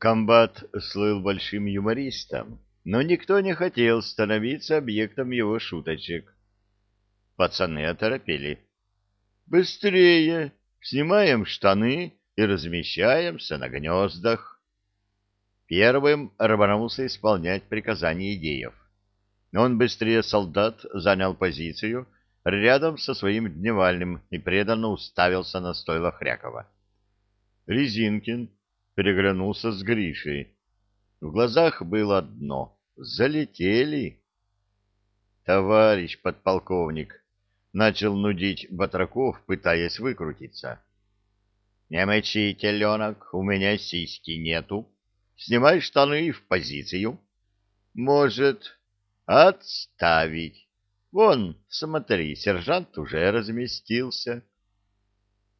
Комбат слыл большим юмористом, но никто не хотел становиться объектом его шуточек. Пацаны оторопели. «Быстрее! Снимаем штаны и размещаемся на гнездах!» Первым рванулся исполнять приказания идеев. Он быстрее солдат занял позицию рядом со своим дневальным и преданно уставился на стойло Хрякова. Резинкин переглянулся с Гришей. В глазах было одно — залетели. Товарищ подполковник начал нудить Батраков, пытаясь выкрутиться. Не мочи, теленок, у меня сиськи нету. Снимай штаны в позицию. Может, отставить. Вон, смотри, сержант уже разместился.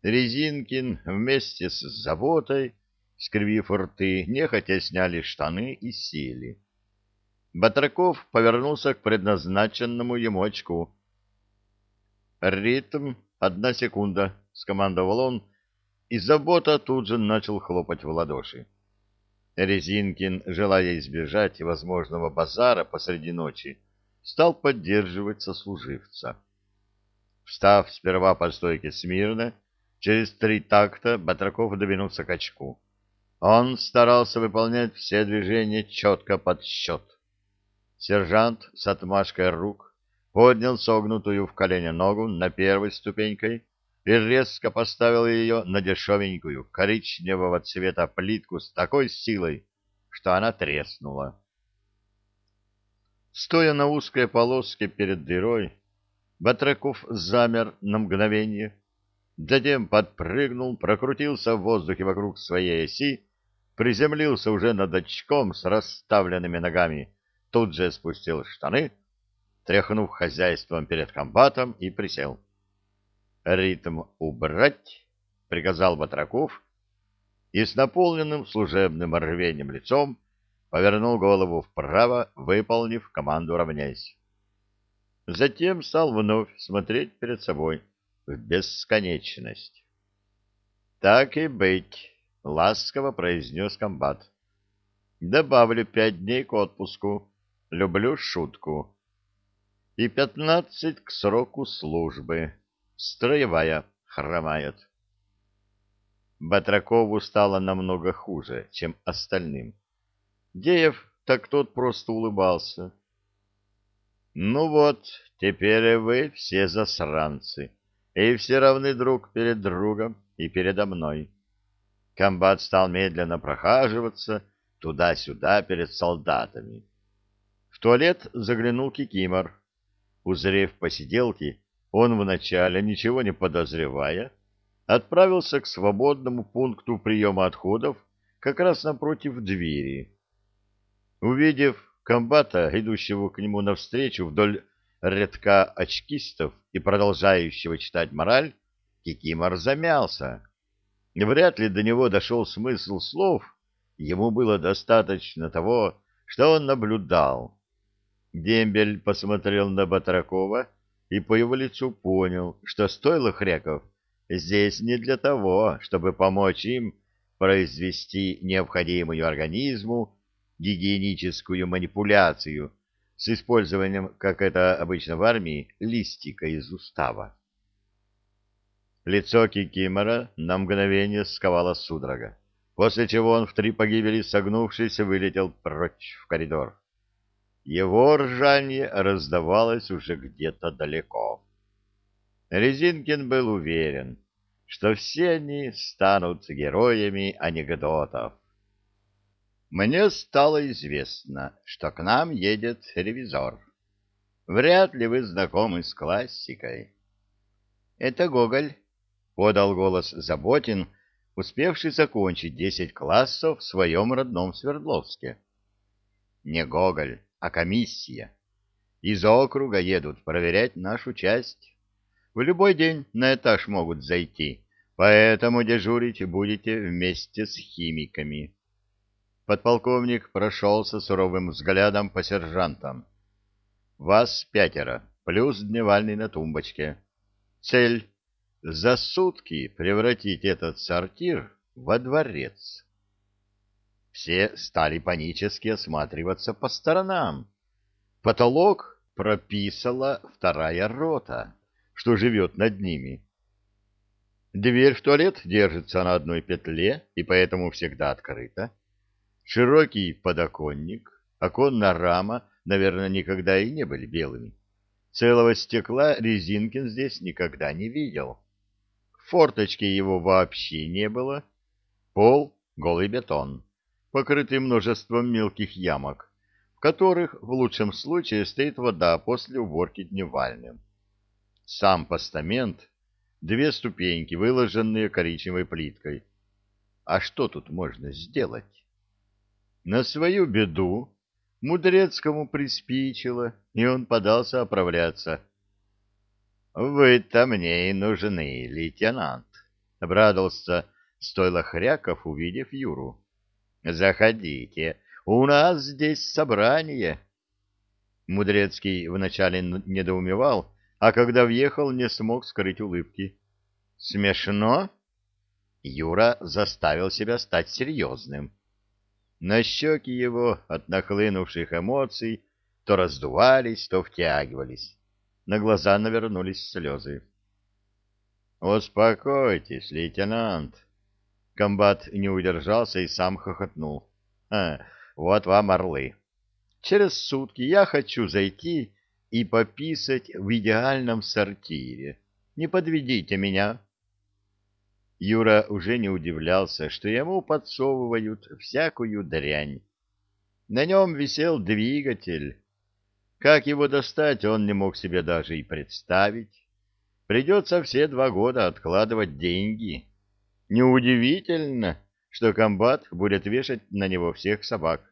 Резинкин вместе с заботой, скривив рты, нехотя сняли штаны и сели. Батраков повернулся к предназначенному ему очку. «Ритм, одна секунда», — скомандовал он, и забота тут же начал хлопать в ладоши. Резинкин, желая избежать возможного базара посреди ночи, стал поддерживать сослуживца. Встав сперва по стойке смирно, через три такта Батраков двинулся к очку. Он старался выполнять все движения четко под счет. Сержант с отмашкой рук поднял согнутую в колене ногу на первой ступенькой и резко поставил ее на дешевенькую коричневого цвета плитку с такой силой, что она треснула. Стоя на узкой полоске перед дырой, Батраков замер на мгновение, затем подпрыгнул, прокрутился в воздухе вокруг своей оси, приземлился уже над очком с расставленными ногами, тут же спустил штаны, тряхнув хозяйством перед комбатом и присел. «Ритм убрать!» — приказал Батраков, и с наполненным служебным рвением лицом повернул голову вправо, выполнив команду «равняйсь». Затем стал вновь смотреть перед собой в бесконечность. «Так и быть», — ласково произнес комбат. «Добавлю пять дней к отпуску. Люблю шутку. И пятнадцать к сроку службы. Строевая хромает». Батракову стало намного хуже, чем остальным. Деев так тот просто улыбался. «Ну вот, теперь вы все засранцы, и все равны друг перед другом и передо мной». Комбат стал медленно прохаживаться туда-сюда перед солдатами. В туалет заглянул Кикимор. Узрев посиделки, он вначале, ничего не подозревая, отправился к свободному пункту приема отходов как раз напротив двери. Увидев комбата, идущего к нему навстречу вдоль рядка очкистов и продолжающего читать мораль, Кикимор замялся. Вряд ли до него дошел смысл слов, ему было достаточно того, что он наблюдал. Дембель посмотрел на Батракова и по его лицу понял, что стоило Хряков здесь не для того, чтобы помочь им произвести необходимую организму гигиеническую манипуляцию с использованием, как это обычно в армии, листика из устава. Лицо Кикимора на мгновение сковало судорога, после чего он в три погибели согнувшись вылетел прочь в коридор. Его ржание раздавалось уже где-то далеко. Резинкин был уверен, что все они станут героями анекдотов. Мне стало известно, что к нам едет ревизор. Вряд ли вы знакомы с классикой. Это Гоголь, подал голос Заботин, успевший закончить десять классов в своем родном Свердловске. Не Гоголь, а комиссия. Из округа едут проверять нашу часть. В любой день на этаж могут зайти, поэтому дежурить будете вместе с химиками. Подполковник прошелся суровым взглядом по сержантам. Вас пятеро, плюс дневальный на тумбочке. Цель — за сутки превратить этот сортир во дворец. Все стали панически осматриваться по сторонам. Потолок прописала вторая рота, что живет над ними. Дверь в туалет держится на одной петле и поэтому всегда открыта. Широкий подоконник, оконная рама, наверное, никогда и не были белыми. Целого стекла Резинкин здесь никогда не видел. Форточки его вообще не было. Пол — голый бетон, покрытый множеством мелких ямок, в которых в лучшем случае стоит вода после уборки дневальным. Сам постамент — две ступеньки, выложенные коричневой плиткой. А что тут можно сделать? На свою беду Мудрецкому приспичило, и он подался оправляться. — Вы-то мне и нужны, лейтенант, — обрадовался стойло Хряков, увидев Юру. — Заходите, у нас здесь собрание. Мудрецкий вначале недоумевал, а когда въехал, не смог скрыть улыбки. — Смешно? Юра заставил себя стать серьезным. На щеки его от нахлынувших эмоций то раздувались, то втягивались. На глаза навернулись слезы. «Успокойтесь, лейтенант!» Комбат не удержался и сам хохотнул. «А, вот вам орлы. Через сутки я хочу зайти и пописать в идеальном сортире. Не подведите меня!» Юра уже не удивлялся, что ему подсовывают всякую дрянь. На нем висел двигатель. Как его достать, он не мог себе даже и представить. Придется все два года откладывать деньги. Неудивительно, что комбат будет вешать на него всех собак.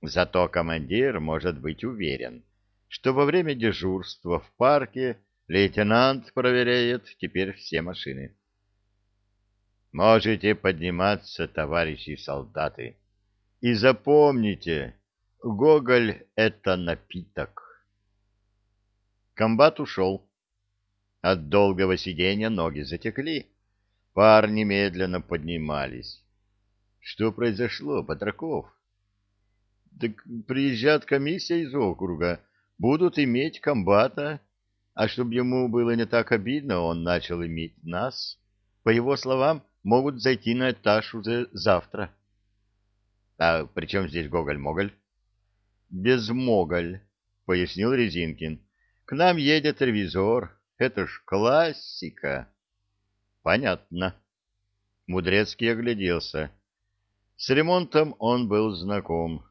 Зато командир может быть уверен, что во время дежурства в парке лейтенант проверяет теперь все машины. Можете подниматься, товарищи солдаты. И запомните, Гоголь — это напиток. Комбат ушел. От долгого сидения ноги затекли. Парни медленно поднимались. Что произошло, Патраков? Так приезжает комиссия из округа, будут иметь комбата, а чтобы ему было не так обидно, он начал иметь нас. По его словам, могут зайти на этаж уже завтра. — А при чем здесь Гоголь-Моголь? — Безмоголь, — пояснил Резинкин. — К нам едет ревизор. Это ж классика. — Понятно. Мудрецкий огляделся. С ремонтом он был знаком.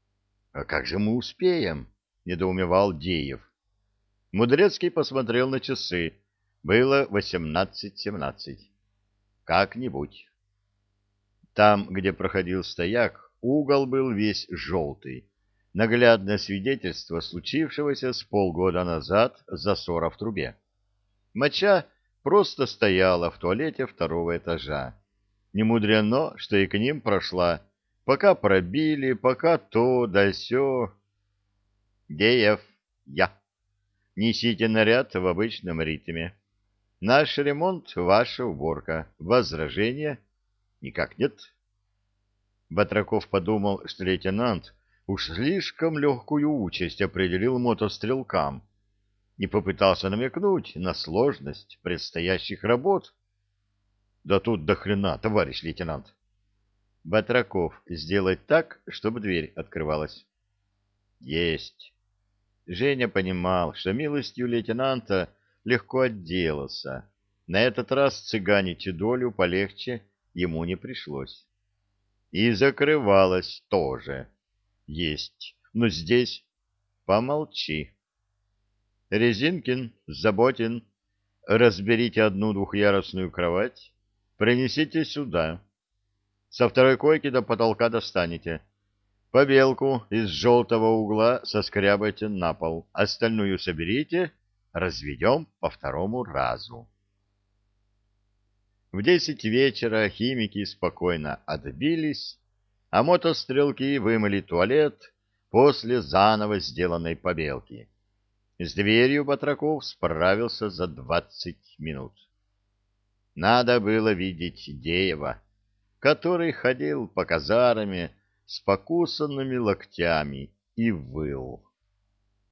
— А как же мы успеем? — недоумевал Деев. Мудрецкий посмотрел на часы. Было восемнадцать-семнадцать. Как-нибудь. Там, где проходил стояк, угол был весь желтый. Наглядное свидетельство случившегося с полгода назад засора в трубе. Моча просто стояла в туалете второго этажа. Не мудрено, что и к ним прошла. Пока пробили, пока то да сё. Деев, я. Несите наряд в обычном ритме. Наш ремонт — ваша уборка. Возражения? Никак нет. Батраков подумал, что лейтенант уж слишком легкую участь определил мотострелкам и попытался намекнуть на сложность предстоящих работ. Да тут до хрена, товарищ лейтенант. Батраков, сделать так, чтобы дверь открывалась. Есть. Женя понимал, что милостью лейтенанта легко отделался. На этот раз цыганить долю полегче ему не пришлось. И закрывалась тоже. Есть. Но здесь помолчи. Резинкин, Заботин, разберите одну двухъярусную кровать, принесите сюда. Со второй койки до потолка достанете. Побелку из желтого угла соскрябайте на пол, остальную соберите разведем по второму разу. В десять вечера химики спокойно отбились, а мотострелки вымыли туалет после заново сделанной побелки. С дверью Батраков справился за двадцать минут. Надо было видеть Деева. который ходил по казарме с покусанными локтями и выл.